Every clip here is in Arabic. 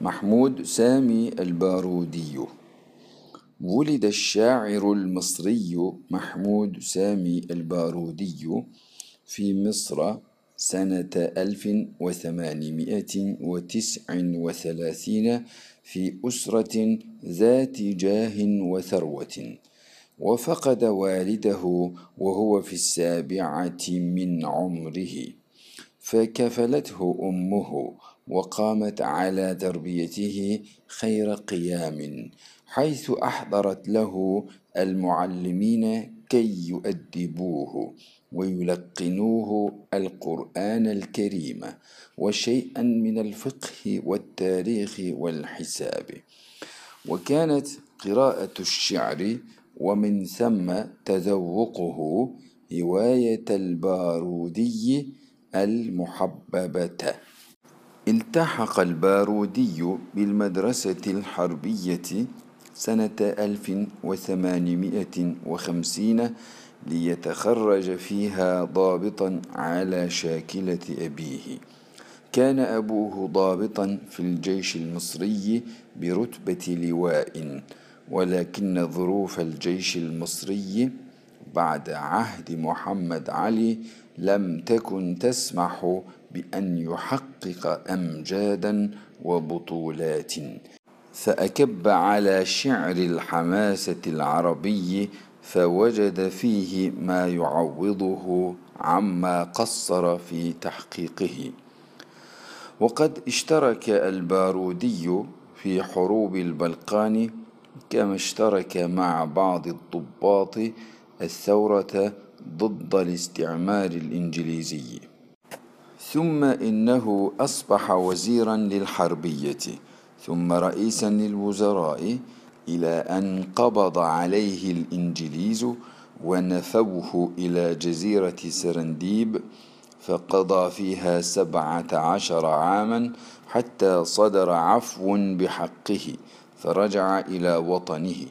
محمود سامي البارودي. ولد الشاعر المصري محمود سامي البارودي في مصر سنة ألف وثمانمائة وتسع وثلاثين في أسرة ذات جاه وثروة. وفقد والده وهو في السابعة من عمره. فكفلته أمه وقامت على تربيته خير قيام حيث أحضرت له المعلمين كي يؤدبوه ويلقنوه القرآن الكريم وشيئا من الفقه والتاريخ والحساب. وكانت قراءة الشعر ومن ثم تذوقه هواية البارودي المحببة. التحق البارودي بالمدرسة الحربية سنة ألف وثمانمائة وخمسين ليتخرج فيها ضابطا على شاكلة أبيه. كان أبوه ضابطا في الجيش المصري برتبة لواء ولكن ظروف الجيش المصري بعد عهد محمد علي لم تكن تسمح بأن يحقق أمجادا وبطولات فأكب على شعر الحماسة العربي فوجد فيه ما يعوضه عما قصر في تحقيقه. وقد اشترك البارودي في حروب البلقان كما اشترك مع بعض الضباط الثورة ضد الاستعمار الإنجليزي. ثم إنه أصبح وزيرا للحربية ثم رئيسا للوزراء إلى أن قبض عليه الإنجليز ونفوه إلى جزيرة سرنديب فقضى فيها سبعة عشر عاما حتى صدر عفو بحقه فرجع إلى وطنه.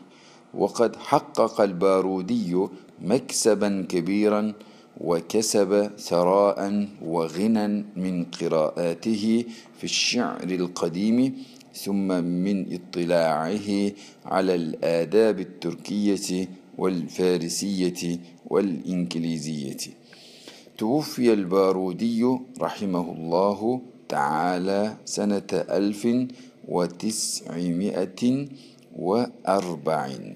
وقد حقق البارودي مكسبا كبيرا وكسب ثراء وغنى من قراءاته في الشعر القديم ثم من اطلاعه على الآداب التركية والفارسية والإنكليزية توفي البارودي رحمه الله تعالى سنة ألف وتسعمائة وأربعين.